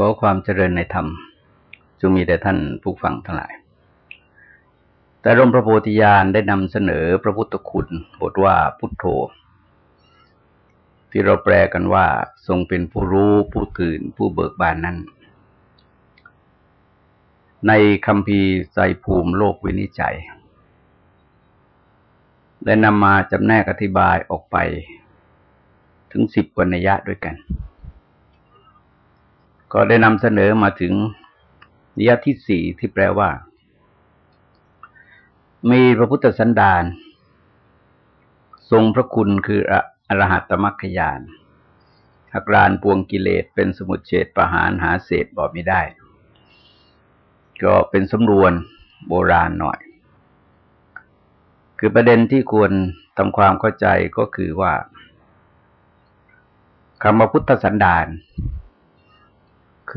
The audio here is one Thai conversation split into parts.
ขอความเจริญในธรรมจงมีแด่ท่านผู้ฟังทั้งหลาย แต่ร่มพระโพธิญาณได้นำเสนอพระพุทธคุณบทว่าพุทโธ ที่เราแปลกันว่าทรงเป็นผู้รู้ผู้ตื่นผู้เบิกบานนั้น ในคำพีใจภูมิโลกวินิจฉัย ได้นำมาจำแนกอธิบายออกไป ถึงสิบวรรณยะด้วยกัน ก็ได้นำเสนอมาถึงนิยที่สี่ที่แปลว่า มีพระพุทธสันดานทรงพระคุณคืออรหัตมัคคยานหักรานปวงกิเลสเป็นสมุทเฉดประหารหาเศษบอกไม่ได้ ก็เป็นสำรวนโบราณหน่อย คือประเด็นที่ควรทำความเข้าใจก็คือว่าคำว่าพุทธสันดาน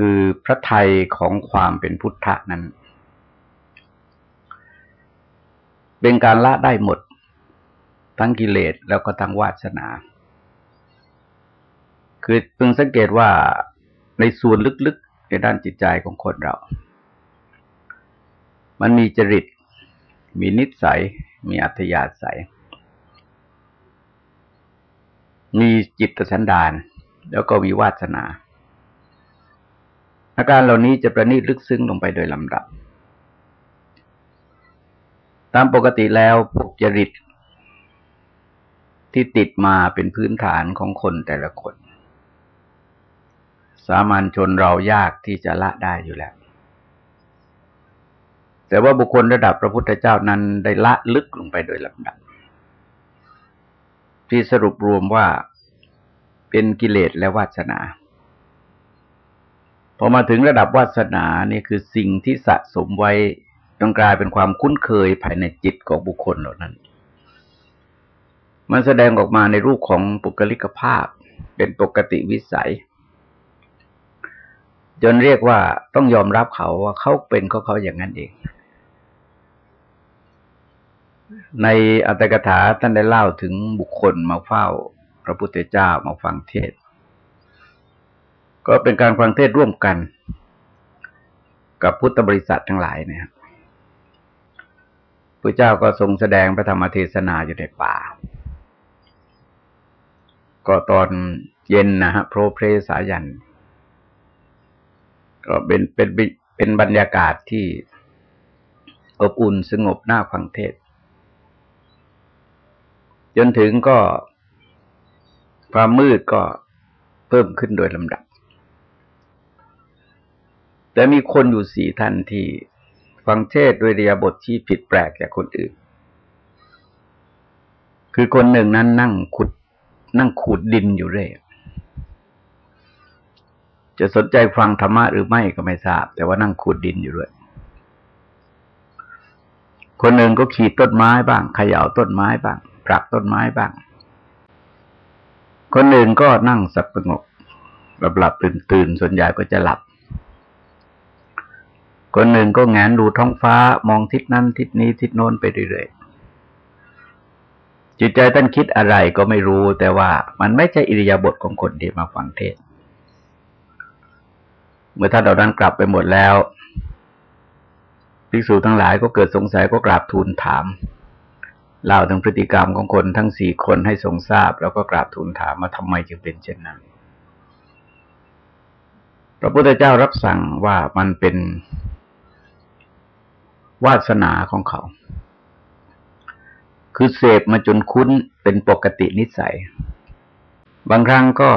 คือพระไทยของความเป็นพุทธะนั้น เป็นการละได้หมด ทั้งกิเลสแล้วก็ทั้งวาสนา คือเพิ่งสังเกตว่าในส่วนลึกๆในด้านจิตใจของคนเรา มันมีจริต มีนิสัย มีอัธยาศัย มีจิตสันดาน แล้วก็มีวาสนา อาการเหล่านี้จะประณีตลึกซึ้งลงไปโดยลำดับ ตามปกติแล้วพวกจริตที่ติดมาเป็นพื้นฐานของคนแต่ละคน สามัญชนเรายากที่จะละได้อยู่แล้ว แต่ว่าบุคคลระดับพระพุทธเจ้านั้นได้ละลึกลงไปโดยลำดับ ที่สรุปรวมว่าเป็นกิเลสและวาสนา พอมาถึงระดับวาสนาเนี่ยคือสิ่งที่สะสมไว้จนกลายเป็นความคุ้นเคยภายในจิตของบุคคลเหล่านั้น มันแสดงออกมาในรูปของปุกลิกภาพ เป็นปกติวิสัย จนเรียกว่าต้องยอมรับเขาว่าเขาเป็นเขาเขาอย่างนั้นเอง ในอัตถกถาท่านได้เล่าถึงบุคคลมาเฝ้า พระพุทธเจ้ามาฟังเทศ ก็เป็นการฟังเทศร่วมกัน กับพุทธบริษัททั้งหลายเนี่ยพระเจ้าก็ทรงแสดงพระธรรมเทศนาอยู่ในป่า ก็ตอนเย็นนะฮะโปรเพรสายัน ก็เป็นเป็นเป็นบรรยากาศที่อบอุ่นสงบหน้าฟังเทศ จนถึงก็ความมืดก็เพิ่มขึ้นโดยลำดับ แต่มีคนอยู่สี่ท่านที่ฟังเทศโดยเรียบทที่ผิดแปลกจากคนอื่น คือคนหนึ่งนั้นนั่งขุด นั่งขูดดินอยู่เรื่อยจะสนใจฟังธรรมะหรือไม่ก็ไม่ทราบ แต่ว่านั่งขูดดินอยู่ด้วยคนหนึ่งก็ขีดต้นไม้บ้างเขย่าต้นไม้บ้างปรับต้นไม้บ้าง คนหนึ่งก็นั่งสับประงกหลับหลับตื่นตื่นส่วนใหญ่ก็จะหลับ คนหนึ่งก็แงนดูท้องฟ้ามองทิศนั้นทิศนี้ทิศโน้นไปเรื่อยๆจิตใจท่านคิดอะไรก็ไม่รู้ แต่ว่ามันไม่ใช่อิริยาบถของคนที่มาฟังเทศ เมื่อท่านเหล่านั้นกลับไปหมดแล้วภิกษุทั้งหลายก็เกิดสงสัยก็กราบทูลถามเล่าถึงพฤติกรรมของคนทั้งสี่คนให้ทรงทราบ แล้วก็กราบทูลถามว่าทำไมจึงเป็นเช่นนั้น พระพุทธเจ้ารับสั่งว่ามันเป็น วาสนาของเขา คือเสพมาจนคุ้นเป็นปกตินิสัย บางครั้งก็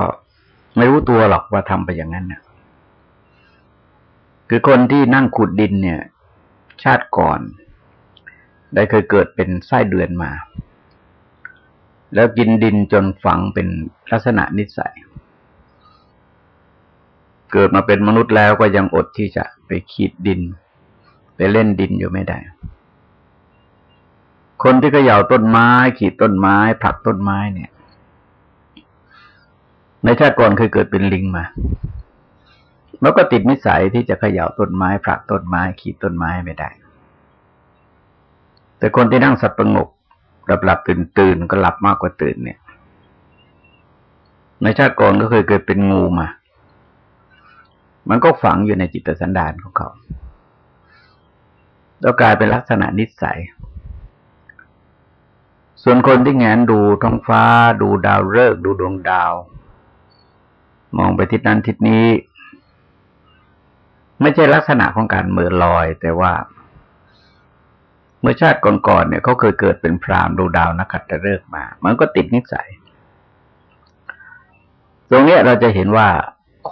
ไม่รู้ตัวหรอกว่าทำไปอย่างนั้นนะคือคนที่นั่งขุดดินเนี่ย ชาติก่อน ได้เคยเกิดเป็นไส้เดือนมา แล้วกินดินจนฝังเป็นลักษณะนิสัย เกิดมาเป็นมนุษย์แล้วก็ยังอดที่จะไปขีดดิน เล่นดินอยู่ไม่ได้ คนที่เขย่าต้นไม้ขีดต้นไม้ผลักต้นไม้เนี่ย ในชาติก่อนเคยเกิดเป็นลิงมา แล้วก็ติดนิสัยที่จะเขย่าต้นไม้ผลักต้นไม้ขีดต้นไม้ไม่ได้ แต่คนที่นั่งสับประงกหลับหลับตื่นตื่นก็หลับมากกว่าตื่นเนี่ย ในชาติก่อนก็เคยเกิดเป็นงูมา มันก็ฝังอยู่ในจิตสันดานของเขา แล้วกลายเป็นลักษณะนิสัย ส่วนคนที่แงนดูท้องฟ้า ดูดาวฤกษ์ดูดวงดาว มองไปทิศนั้นทิศนี้ ไม่ใช่ลักษณะของการเมือลอย แต่ว่า เมื่อชาติก่อนๆเนี่ยเขาเคยเกิดเป็นพรามดูดาวนักขัตฤกษ์มา มันก็ติดนิสัย ตรงนี้เราจะเห็นว่า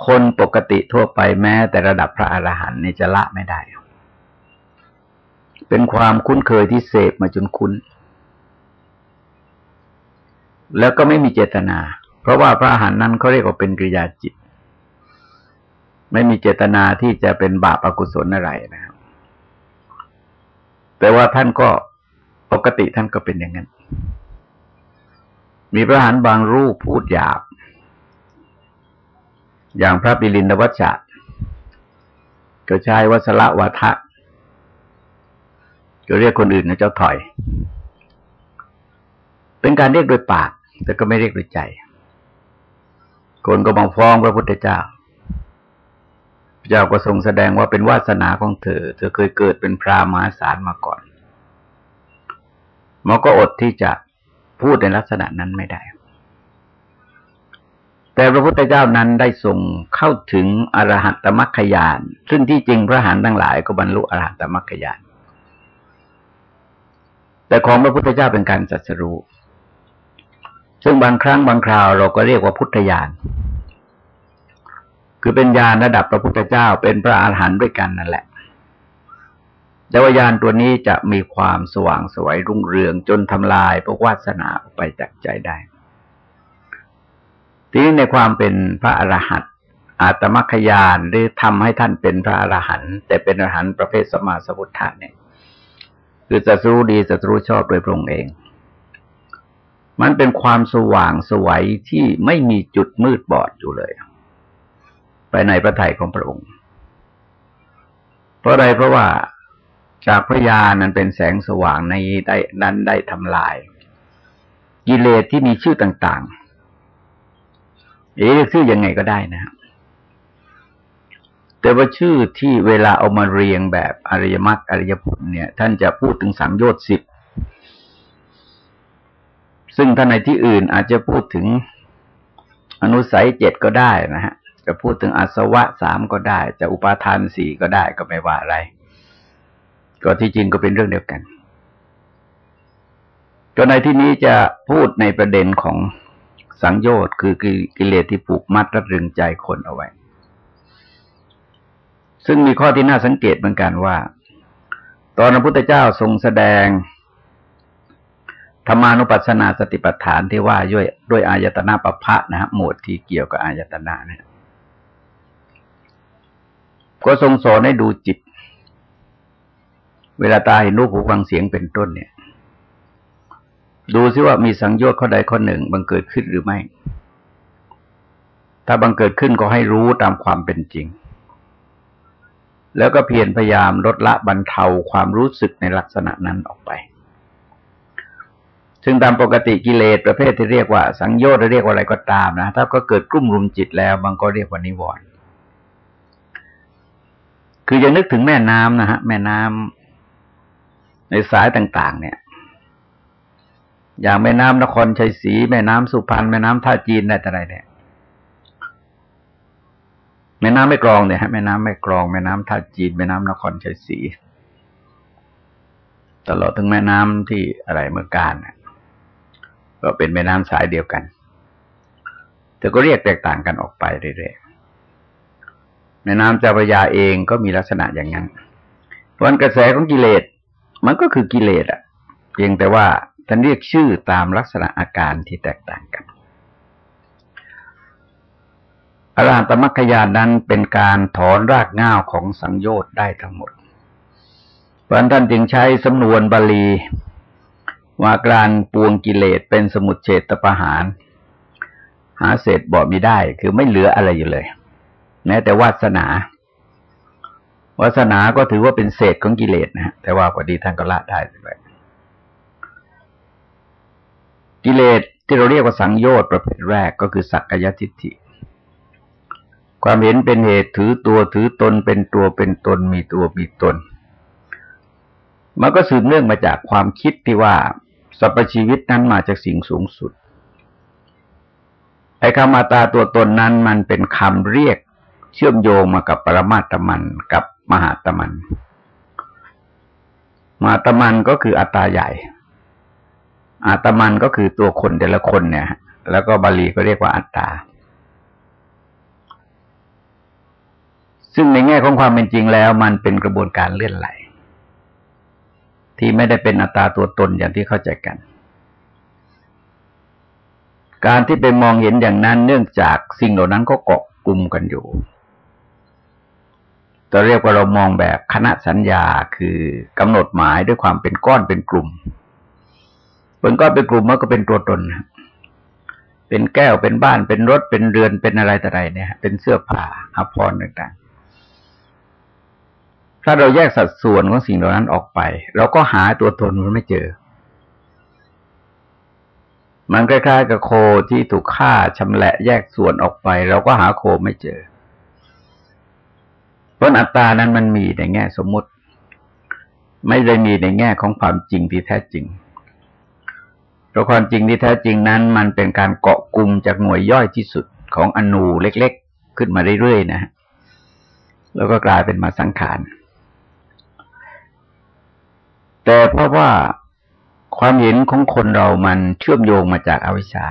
คนปกติทั่วไปแม้แต่ระดับพระอรหันต์นี่จะละไม่ได้ เป็นความคุ้นเคยที่เสพมาจนคุ้น แล้วก็ไม่มีเจตนา เพราะว่าพระอรหันนั้นเขาเรียกว่าเป็นกิริยาจิต ไม่มีเจตนาที่จะเป็นบาปอกุศลอะไรนะครับแต่ว่าท่านก็ปกติท่านก็เป็นอย่างนั้น มีพระอรหันบางรูปพูดหยาบ อย่างพระปิรินทวัชชะก็ใช้วัสละวัทะ ก็เรียกคนอื่นนะเจ้าถอย เป็นการเรียกโดยปาก แต่ก็ไม่เรียกโดยใจ คนก็มาฟ้องพระพุทธเจ้าพระเจ้าก็ทรงแสดงว่าเป็นวาสนาของเธอ เธอเคยเกิดเป็นพรามาศาลมาก่อนมันก็อดที่จะพูดในลักษณะนั้นไม่ได้ แต่พระพุทธเจ้านั้นได้ทรงเข้าถึงอรหัตมรรคยาน ซึ่งที่จริงพระหันทั้งหลายก็บรรลุอรหัตมรรคยาน แต่ของพระพุทธเจ้าเป็นการจัดสรู้ ซึ่งบางครั้งบางคราวเราก็เรียกว่าพุทธญาณ คือเป็นญาณระดับพระพุทธเจ้าเป็นพระอาหารหันต์ด้วยกันนั่นแหละ แต่ว่ายานตัวนี้จะมีความสว่างสวยรุ่งเรืองจนทำลายพวกวาสนาออกไปจากใจได้ ทีนี้ในความเป็นพระอรหันต์อาตมัคคยานหรือทำให้ท่านเป็นพระอรหันต์แต่เป็นอรหันต์ประเภทสมาสมุทธะเนี่ย คือศัตรูดีศัตรูชอบโดยพระองค์เอง มันเป็นความสว่างสวัยที่ไม่มีจุดมืดบอดอยู่เลย ไปในพระทัยของพระองค์ เพราะอะไรเพราะว่าจากพระญาณนั้นเป็นแสงสว่างในได้นั้นได้ทำลาย กิเลสที่มีชื่อต่างๆเรียกชื่อยังไงก็ได้นะครับ แต่ว่าชื่อที่เวลาเอามาเรียงแบบอริยมรรคอริยผลเนี่ย ท่านจะพูดถึงสังโยชน์สิบซึ่งท่านในที่อื่นอาจจะพูดถึงอนุสัยเจ็ดก็ได้นะฮะ จะพูดถึงอาสวะสามก็ได้ จะอุปาทานสี่ก็ได้ก็ไม่ว่าอะไร ก็ที่จริงก็เป็นเรื่องเดียวกันก็ในที่นี้จะพูดในประเด็นของสังโยชน์คือกิเลสที่ผูกมัดรัดรึงใจคนเอาไว้ ซึ่งมีข้อที่น่าสังเกตเหมือนกันว่า ตอนพระพุทธเจ้าทรงแสดงธรรมานุปัสสนาสติปัฏฐานที่ว่าด้วยด้วยอายตนะปภะนะฮะหมวดที่เกี่ยวกับอายตนะเนี่ยก็ทรงสอนให้ดูจิต เวลาตาเห็นรูปหูฟังเสียงเป็นต้นเนี่ย ดูซิว่ามีสังโยชน์ข้อใดข้อหนึ่งบังเกิดขึ้นหรือไม่ ถ้าบังเกิดขึ้นก็ให้รู้ตามความเป็นจริง แล้วก็เพียรพยายามลดละบรรเทาความรู้สึกในลักษณะนั้นออกไป ซึ่งตามปกติกิเลสประเภทที่เรียกว่า สังโยชน์หรือเรียกว่าอะไรก็ตามนะ ถ้าก็เกิดกลุ่มรุมจิตแล้วบางก็เรียกว่านิวรณ์คือจะนึกถึงแม่น้ำนะฮะ แม่น้ำในสายต่างๆ เนี่ย อย่างแม่น้ำนครชัยศรีแม่น้ำสุพรรณแม่น้ำท่าจีนอะไรเนี่ย แม่น้ำไม่กรองเนี่ยฮะแม่น้ำไม่กรองแม่น้ำท่าจีนแม่น้ำนครชัยศรีตลอดถึงแม่น้ำที่อะไรเมื่อการก็เป็นแม่น้ำสายเดียวกันแต่ก็เรียกแตกต่างกันออกไปเรื่อยๆแม่น้ำเจ้าพระยาเองก็มีลักษณะอย่างนั้นวันกระแสของกิเลส มันก็คือกิเลสอะเพียงแต่ว่าท่านเรียกชื่อตามลักษณะอาการที่แตกต่างกัน อรหัตมรรคยานนั้นเป็นการถอนรากง่าวของสังโยชน์ได้ทั้งหมดเพราะท่านจึงใช้สำนวนบาลีว่าการปวงกิเลสเป็นสมุดเฉตประหาร หาเศษบ่มีได้ คือไม่เหลืออะไรอยู่เลย แม้แต่วาสนาวาสนาก็ถือว่าเป็นเศษของกิเลสนะฮะแต่ว่าพอดีท่านก็ละได้เลยกิเลสที่เราเรียกว่าสังโยชน์ประเภทแรกก็คือสักกายทิฏฐิ ความเห็นเป็นเหตุถือตัวถือตนเป็นตัวเป็นตนมีตัวมีตน มันก็สืบเนื่องมาจากความคิดที่ว่าสรรพชีวิตนั้นมาจากสิ่งสูงสุดไอ้คำมาตาตัวตนนั้นมันเป็นคำเรียกเชื่อมโยงมากับปรมาตมันกับมหาตมัน มหาตมันก็คืออัตตาใหญ่ อัตมันก็คือตัวคนแต่ละคนเนี่ย แล้วก็บาลีก็เรียกว่าอัตตา ซึ่งในแง่ของความเป็นจริงแล้วมันเป็นกระบวนการเลื่อนไหล ที่ไม่ได้เป็นอัตตาตัวตนอย่างที่เข้าใจกัน การที่ไปมองเห็นอย่างนั้นเนื่องจากสิ่งเหล่านั้นก็เกาะกลุ่มกันอยู่จะเรียกว่าเรามองแบบคณะสัญญาคือกำหนดหมายด้วยความเป็นก้อนเป็นกลุ่มเป็นก้อนเป็นกลุ่มมันก็เป็นตัวตนเป็นแก้วเป็นบ้านเป็นรถเป็นเรือนเป็นอะไรแต่ไรเนี่ย เป็นเสื้อผ้าอาภรณ์ต่าง ถ้าเราแยกสัดส่วนของสิ่งเหล่านั้นออกไป เราก็หาตัวตนมันไม่เจอ มันคล้ายๆกับโคที่ถูกฆ่าชำแหละแยกส่วนออกไป เราก็หาโคไม่เจอ เพราะอัตตานั้นมันมีในแง่สมมติ ไม่ได้มีในแง่ของความจริงที่แท้จริงเพราะความจริงที่แท้จริงนั้น มันเป็นการเกาะกลุ่มจากหน่วยย่อยที่สุดของอนูเล็กๆ ขึ้นมาเรื่อยๆนะแล้วก็กลายเป็นมาสังขาร แต่เพราะว่าความเห็นของคนเรามันเชื่อมโยงมาจากอาวิชชา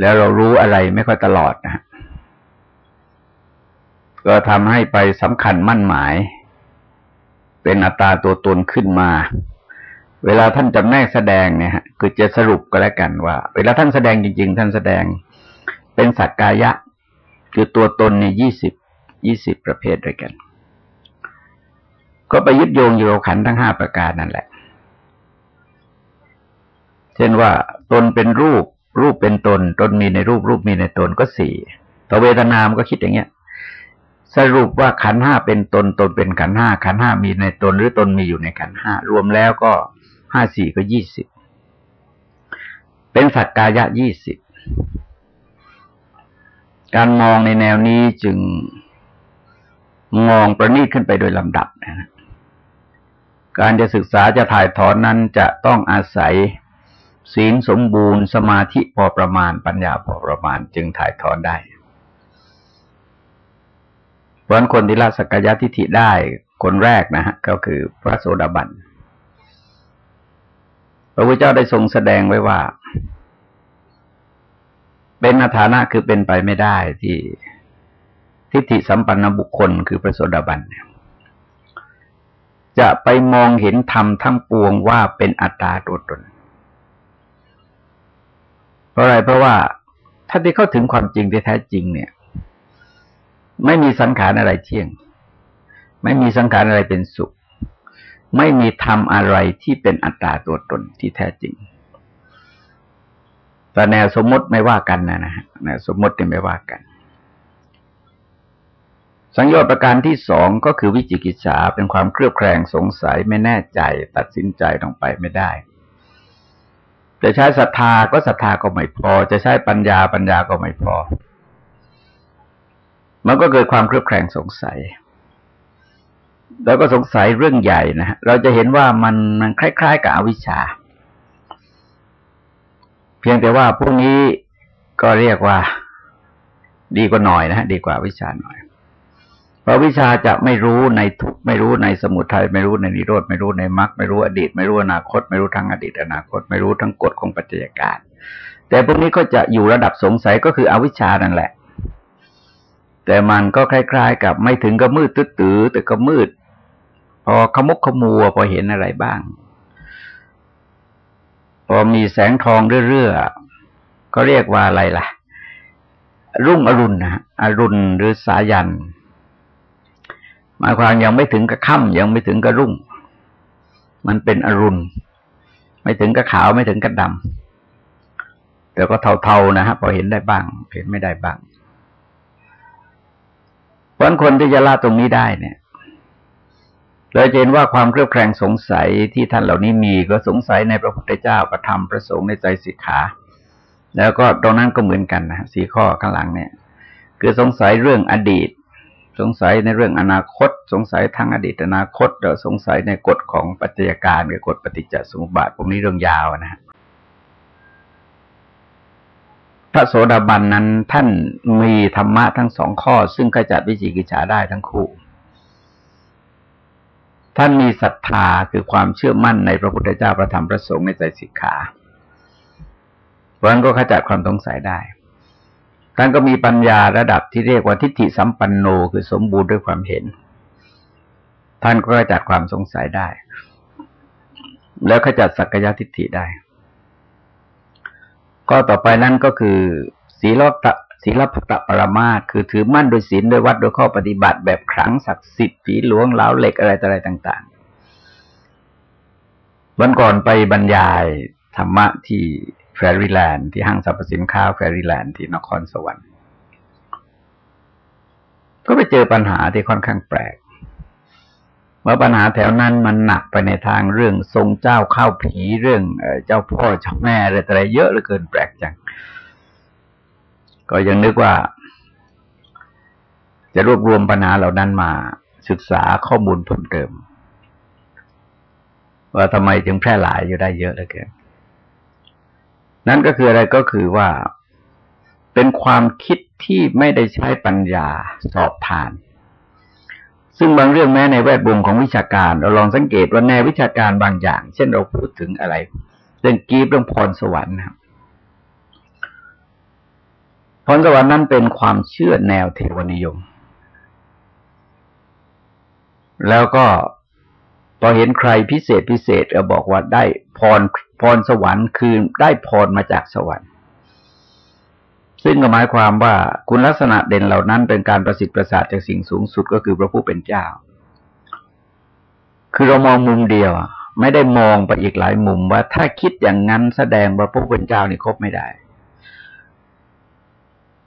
แล้วเรารู้อะไรไม่ค่อยตลอดนะก็ทำให้ไปสำคัญมั่นหมาย เป็นอัตตาตัวตนขึ้นมา เวลาท่านจำแนกแสดงเนี่ยฮะคือจะสรุปก็แล้วกันว่า เวลาท่านแสดงจริง ๆ ท่านแสดงเป็นสักกายะ คือตัวตนในยี่สิบยี่สิบประเภทด้วยกัน ก็ไปยึดโยงอยู่กับขันทั้งห้าประการนั่นแหละ เช่นว่าตนเป็นรูป รูปเป็นตน ตนมีในรูป รูปมีในตนก็สี่ต่อเวทนามก็คิดอย่างเงี้ย สรุปว่าขันห้าเป็นตน ตนเป็นขันห้า ขันห้ามีในตน หรือตนมีอยู่ในขันห้ารวมแล้วก็ห้าสี่ก็ยี่สิบ เป็นสักกายะยี่สิบ การมองในแนวนี้จึงมองประณีตขึ้นไปโดยลำดับนะ การจะศึกษาจะถ่ายถอนนั้นจะต้องอาศัยศีลสมบูรณ์สมาธิพอประมาณปัญญาพอประมาณจึงถ่ายถอนได้เพราะคนที่ละสักยะทิฏฐิได้คนแรกนะฮะก็คือพระโสดาบัน พระพุทธเจ้าได้ทรงแสดงไว้ว่า เป็นอาฐานะคือเป็นไปไม่ได้ที่ทิฏฐิสัมปันนบุคคลคือพระโสดาบันเนี่ย จะไปมองเห็นธรรมทั้งปวงว่าเป็นอัตตาตัวตน เพราะอะไรเพราะว่าถ้าที่เข้าถึงความจริงที่แท้จริงเนี่ย ไม่มีสังขารอะไรเที่ยง ไม่มีสังขารอะไรเป็นสุข ไม่มีธรรมอะไรที่เป็นอัตตาตัวตนที่แท้จริงแต่แนวสมมติไม่ว่ากันนะนะแนวสมมติเนี่ยไม่ว่ากัน สังโยชน์ประการที่สองก็คือวิจิกิจฉาเป็นความเครือบแคลงสงสัยไม่แน่ใจตัดสินใจลงไปไม่ได้จะใช้ศรัทธาก็ศรัทธาก็ไม่พอ จะใช้ปัญญาปัญญาก็ไม่พอ มันก็เกิดความเครือบแคลงสงสัย แล้วก็สงสัยเรื่องใหญ่นะเราจะเห็นว่ามันมันคล้าย ๆ กับอวิชชา เพียงแต่ว่าพวกนี้ก็เรียกว่า ดีกว่าหน่อยนะฮะดีกว่าวิชาหน่อย ราะวิชาจะไม่รู้ในทุกไม่รู้ในสมุทัยไม่รู้ในนิโรธไม่รู้ในมรรคไม่รู้อดีต ไม่รู้อนาคต ไม่รู้ทั้งอดีตอนาคต ไม่รู้ทั้งกฎของปัจจัยการ แต่พวกนี้ก็จะอยู่ระดับสงสัยก็คืออวิชานั่นแหละ แต่มันก็คล้ายๆ กับไม่ถึงก็มืดตื้อแต่ก็มืด พอขมุกขมัวพอเห็นอะไรบ้าง พอมีแสงทองเรื่อยๆก็เรียกว่าอะไรล่ะ รุ่งอรุณนะอรุณหรือสายัน หมายความยังไม่ถึงกับค่ำยังไม่ถึงกับรุ่ง มันเป็นอรุณ ไม่ถึงกับขาวไม่ถึงกับดำแต่ก็เทาๆนะฮะพอเห็นได้บ้าง เห็นไม่ได้บ้างเพราะคนที่จะละตรงนี้ได้เนี่ยเราจะเห็นว่าความเครือบแคลงสงสัยที่ท่านเหล่านี้มีก็สงสัยในพระพุทธเจ้าประธรรมประสงค์ในใจสิกขา แล้วก็ตรงนั้นก็เหมือนกันนะสี่ข้อข้างหลังเนี่ย คือสงสัยเรื่องอดีต สงสัยในเรื่องอนาคต สงสัยทั้งอดีตอนาคตแล้วสงสัยในกฎของปัจจัยการหรือกฎปฏิจจสมุปบาทพวกนี้เรื่องยาวนะฮะพระโสดาบันนั้นท่านมีธรรมะทั้งสองข้อ ซึ่งขจัดวิจิกิจฉาได้ทั้งคู่ ท่านมีศรัทธาคือความเชื่อมั่นในพระพุทธเจ้าประธรรมประสงค์ในใจสิกขาเพราะนั้นก็ขจัดความสงสัยได้ ท่านก็มีปัญญาระดับที่เรียกว่าทิฏฐิสัมปันโนคือสมบูรณ์ด้วยความเห็น ท่านก็ขจัดความสงสัยได้ แล้วขจัดสักยทิฏฐิได้ ก็ต่อไปนั่นก็คือศีลตะศีลพัตปรมาตคือถือมั่นโดยศีลโดยวัดโดยข้อปฏิบัติแบบขลังศักดิ์สิทธิ์ผีหลวงเล้าเหล็กอะไรอะไรต่าง ๆ วันก่อนไปบรรยาย ธรรมะที่แฟรีแลนด์ที่ห้างสรรพสินค้าแฟรีแลนด์ที่นครสวรรค์ ก็ไปเจอปัญหาที่ค่อนข้างแปลกเมื่อปัญหาแถวนั้นมันหนักไปในทางเรื่องทรงเจ้าเข้าผีเรื่องเจ้าพ่อเจ้าแม่อะไรอะไรเยอะเหลือเกินแปลกจัง ก็ยังนึกว่า จะรวบรวมปัญหาเหล่านั้นมาศึกษาข้อมูลเพิ่มเติมว่าทำไมจึงแพร่หลายอยู่ได้เยอะเหลือเกิน นั่นก็คืออะไรก็คือว่าเป็นความคิดที่ไม่ได้ใช้ปัญญาสอบทาน ซึ่งบางเรื่องแม้ในแวดวงของวิชาการ เราลองสังเกตว่าในววิชาการบางอย่าง เช่นเราพูดถึงอะไร เรื่องกีบเรื่องพรสวรรค์นะครับพรสวรรค์นั้นเป็นความเชื่อแนวเทวนิยม แล้วก็พอเห็นใครพิเศษพิเศษเราบอกว่าได้พร พรสวรรค์คือได้พรมาจากสวรรค์ ซึ่งก็หมายความว่าคุณลักษณะเด่นเหล่านั้นเป็นการประสิทธิ์ประสาทจากสิ่งสูงสุดก็คือพระผู้เป็นเจ้า คือเรามองมุมเดียวไม่ได้มองไปอีกหลายมุมว่าถ้าคิดอย่างนั้นแสดงว่าพระผู้เป็นเจ้านี่ครบไม่ได้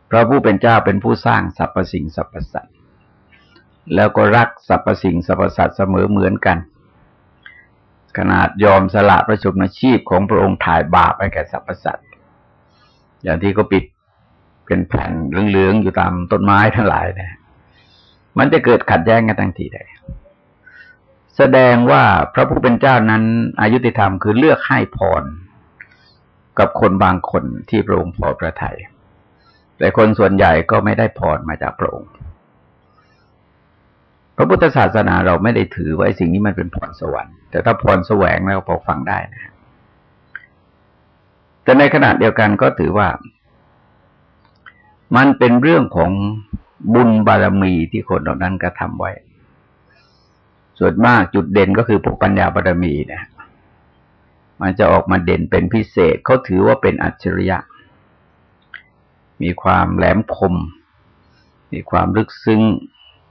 พระผู้เป็นเจ้าเป็นผู้สร้างสรรพสิ่งสรรพสัตว์แล้วก็รักสรรพสิ่งสรรพสัตว์เสมอเหมือนกัน ขนาดยอมสละประชนชีพของพระองค์ถ่ายบาปไปแก่สรรพสัตว์อย่างที่ก็ปิดเป็นแผ่นเหลืองๆอยู่ตามต้นไม้ทั้งหลายเนี่ยมันจะเกิดขัดแย้งกันทังทีใดแสดงว่าพระผู้เป็นเจ้านั้นอายุติธรรมคือเลือกให้พร กับคนบางคนที่พระองค์พอพระทยัยแต่คนส่วนใหญ่ก็ไม่ได้พรมาจากพระองค์ พระพุทธศาสนาเราไม่ได้ถือไว้สิ่งนี้มันเป็นพรสวรรค์ แต่ถ้าพรแสวงแล้วพอฟังได้นะแต่ในขณะเดียวกันก็ถือว่า มันเป็นเรื่องของบุญบารมีที่คนเหล่านั้นกระทำไว้ ส่วนมากจุดเด่นก็คือพวกปัญญาบารมีนะมันจะออกมาเด่นเป็นพิเศษเขาถือว่าเป็นอัจฉริยะ มีความแหลมคม มีความลึกซึ้ง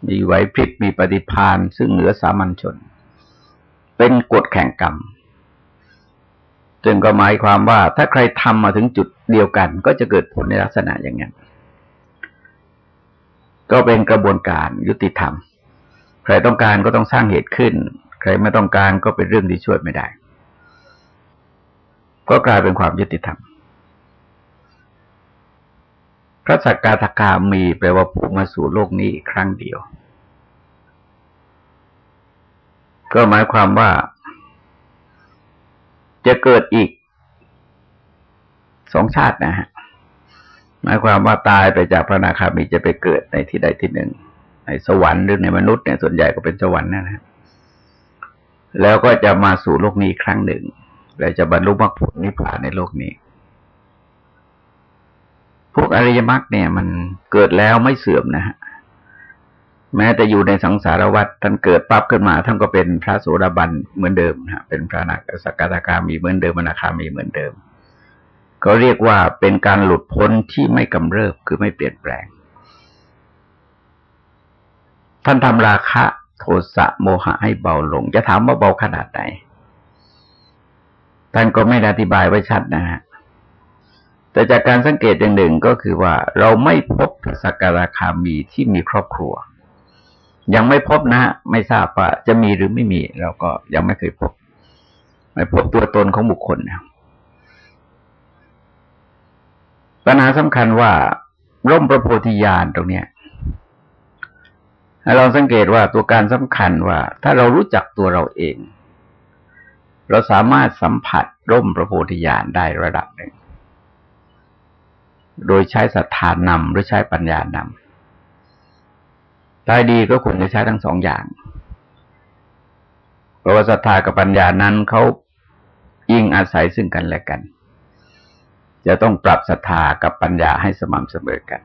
มีไหวพริบมีปฏิพานซึ่งเหนือสามัญชนเเป็นกฎแข่งกรรมจึงก็หมายความว่าถ้าใครทำมาถึงจุดเดียวกัน ก็จะเกิดผลในลักษณะอย่างนั้นก็เป็นกระบวนการยุติธรรม ใครต้องการก็ต้องสร้างเหตุขึ้น ใครไม่ต้องการก็เป็นเรื่องที่ช่วยไม่ได้ ก็กลายเป็นความยุติธรรม พระสักกาธกามีแปลว่าผู้มาสู่โลกนี้ครั้งเดียว ก็หมายความว่า จะเกิดอีกสองชาตินะฮะหมายความว่าตายไปจากพระนาคามีจะไปเกิดในที่ใดที่หนึ่ง ในสวรรค์หรือในมนุษย์เนี่ยส่วนใหญ่ก็เป็นสวรรค์นั่นนะแล้วก็จะมาสู่โลกนี้ครั้งหนึ่งแล้วจะบรรลุมรรคผลนิพพานในโลกนี้ พวกอริยมรรคเนี่ย มันเกิดแล้วไม่เสื่อมนะฮะ แม้แต่อยู่ในสังสารวัฏท่านเกิดปั๊บขึ้นมา ท่านก็เป็นพระโสดาบันเหมือนเดิมนะเป็นพระนาคสกตาคามีเหมือนเดิมมนาคามีเหมือนเดิม ก็เรียกว่าเป็นการหลุดพ้นที่ไม่กำเริบคือไม่เปลี่ยนแปลง ท่านทำราคะ โทสะโมหะให้เบาลง จะถามว่าเบาขนาดไหนท่านก็ไม่อธิบายไว้ชัดนะฮะแต่จากการสังเกตอย่างหนึ่งก็คือว่าเราไม่พบสักการะคามีที่มีครอบครัว ยังไม่พบนะฮะไม่ทราบว่าจะมีหรือไม่มี เราก็ยังไม่เคยพบ ไม่พบตัวตนของบุคคลนะปัญหาสำคัญว่า ร่มพระโพธิญาณตรงเนี้ยเราสังเกตว่าตัวการสำคัญว่า ถ้าเรารู้จักตัวเราเอง เราสามารถสัมผัสร่มพระโพธิญาณได้ระดับหนึ่ง โดยใช้ศรัทธานำหรือใช้ปัญญานำ ได้ดีก็ควรจะใช้ทั้งสองอย่าง เพราะว่าศรัทธากับปัญญานั้นเขายิ่งอาศัยซึ่งกันและกัน จะต้องปรับศรัทธากับปัญญาให้สม่ำเสมอกัน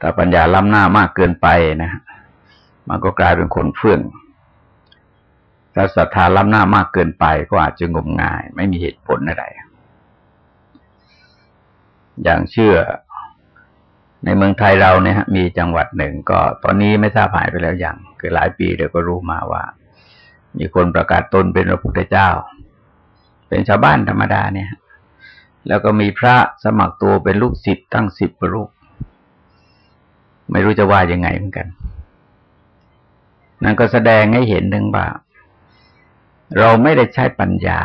ถ้าปัญญาล้ำหน้ามากเกินไปนะมันก็กลายเป็นคนเฟื่อง ถ้าศรัทธาล้ำหน้ามากเกินไปก็อาจจะงมงาย ไม่มีเหตุผลอะไร อย่างเชื่อ ในเมืองไทยเราเนี่ยมีจังหวัดหนึ่งก็ ตอนนี้ไม่ทราบหายไปแล้วอย่าง คือหลายปีเดี๋ยวก็รู้มาว่า มีคนประกาศตนเป็นพระพุทธเจ้า เป็นชาวบ้านธรรมดาเนี่ย แล้วก็มีพระสมัครตัวเป็นลูกศิษย์ตั้งสิบรูปไม่รู้จะว่ายังไงเหมือนกัน นั่นก็แสดงให้เห็นหนึ่งว่า เราไม่ได้ใช้ปัญญา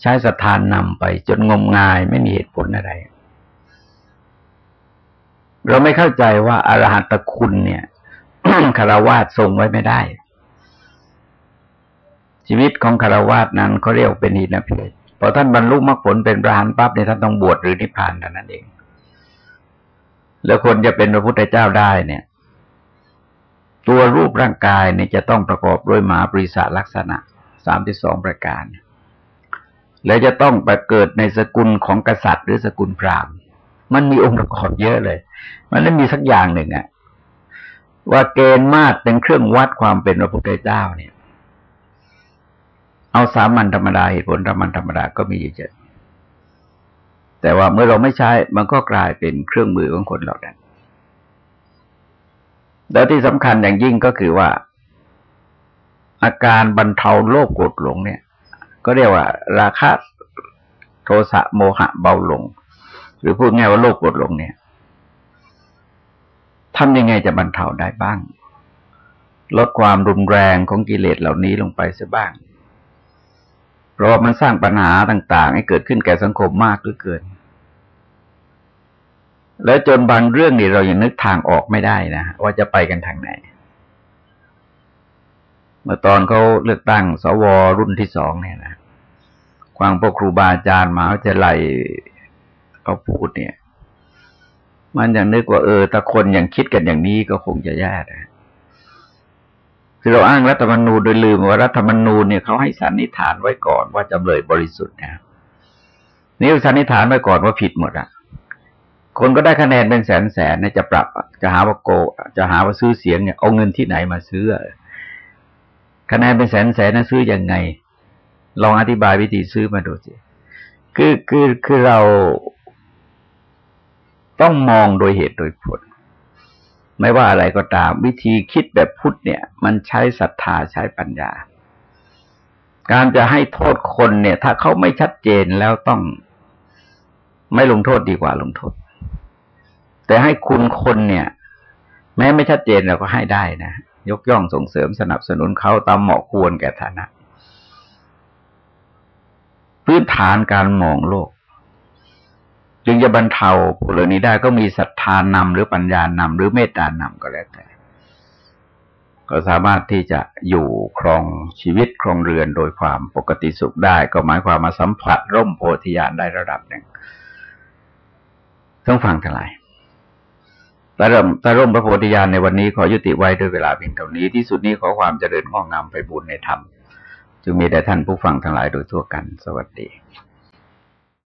ใช้สถานนำไปจนงมงายไม่มีเหตุผลอะไร เราไม่เข้าใจว่าอารหัตคุณเนี่ยคารวาสทรงไว้ไม่ได้ ชีวิตของคารวาสนั้นเขาเรียกเป็นอินเพศพอท่านบรรลุมรรคผลเป็นพระหันปั๊บเนี่ยท่านต้องบวชหรือนิพพานเท่านั้นเอง แล้วคนจะเป็นพระพุทธเจ้าได้เนี่ย ตัวรูปร่างกายเนี่ยจะต้องประกอบด้วยหมาปริศาลักษณะสามที่สองประการ แล้วจะต้องไปเกิดในสกุลของกษัตริย์ หรือสกุลพราหมณ์ มันมีองค์ประกอบเยอะเลย มันไม่มีสักอย่างหนึ่งอะว่าเกณฑ์มากเป็นเครื่องวัดความเป็นพระพุทธเจ้าเนี่ย เอาสามัญธรรมดาเหตุผลธรรมันธรรมดาก็มีเยอะแต่ว่าเมื่อเราไม่ใช้มันก็กลายเป็นเครื่องมือของคนเหล่านั้นแล้วที่สำคัญอย่างยิ่งก็คือว่า อาการบรรเทาโลภโกรธหลงเนี่ย ก็เรียกว่า ราคะโทสะโมหะเบาลง หรือพูดง่ายว่าโลภโกรธหลงเนี่ย ทำยังไงจะบรรเทาได้บ้าง ลดความรุนแรงของกิเลสเหล่านี้ลงไปเสียบ้าง เพราะมันสร้างปัญหาต่าง ๆ ให้เกิดขึ้นแก่สังคมมากหรือเกิน แล้วจนบางเรื่องนี่เรายังนึกทางออกไม่ได้นะว่าจะไปกันทางไหน เมื่อตอนเขาเลือกตั้งสวรุ่นที่สองเนี่ยนะความพวกครูบาอาจารย์มาจะไล่เขาพูดเนี่ย มันอยังนึกว่าเออถ้าคนอยังคิดกันอย่างนี้ก็คงจะแย่นะคือเราอ้างรัฐธรรมนูญโดยลืมว่ารัฐธรรมนูญเนี่ยเขาให้สันนิษฐานไว้ก่อนว่าจำเลยบริสุทธิ์นะนี่สันนิษฐานไว้ก่อนว่าผิดหมดอะ คนก็ได้คะแนนเป็นแสนแสนเนี่ยจะปรับจะหาว่าโก จะหาว่าซื้อเสียงเนี่ยเอาเงินที่ไหนมาซื้อคะแนนเป็นแสนแสนนั้นซื้ออยังไง ลองอธิบายวิธีซื้อมาดูสิคือคือคือเรา ต้องมองโดยเหตุโดยผล ไม่ว่าอะไรก็ตาม วิธีคิดแบบพุทธเนี่ย มันใช้ศรัทธาใช้ปัญญา การจะให้โทษคนเนี่ย ถ้าเขาไม่ชัดเจนแล้วต้องไม่ลงโทษดีกว่าลงโทษ แต่ให้คุณคนเนี่ย แม้ไม่ชัดเจนเราก็ให้ได้นะยกย่องส่งเสริมสนับสนุนเขาตามเหมาะควรแก่ฐานะ พื้นฐานการมองโลก จึงจะบรรเทาผู้เหล่านี้ได้ก็มีศรัทธานำหรือปัญญานำหรือเมตตานำก็แล้วแต่ ก็สามารถที่จะอยู่ครองชีวิตครองเรือนโดยความปกติสุขได้ ก็หมายความมาสัมผัสร่มโพธิญาณได้ระดับหนึ่งต้องฟังทั้งหลายแต่ร่มแต่ร่มพระโพธิญาณในวันนี้ขอยุติไว้ด้วยเวลาเพียงเท่านี้ที่สุดนี้ขอความเจริญงอกงามไปบุญในธรรมจึงมีแด่ท่านผู้ฟังทั้งหลายโดยทั่วกัน สวัสดี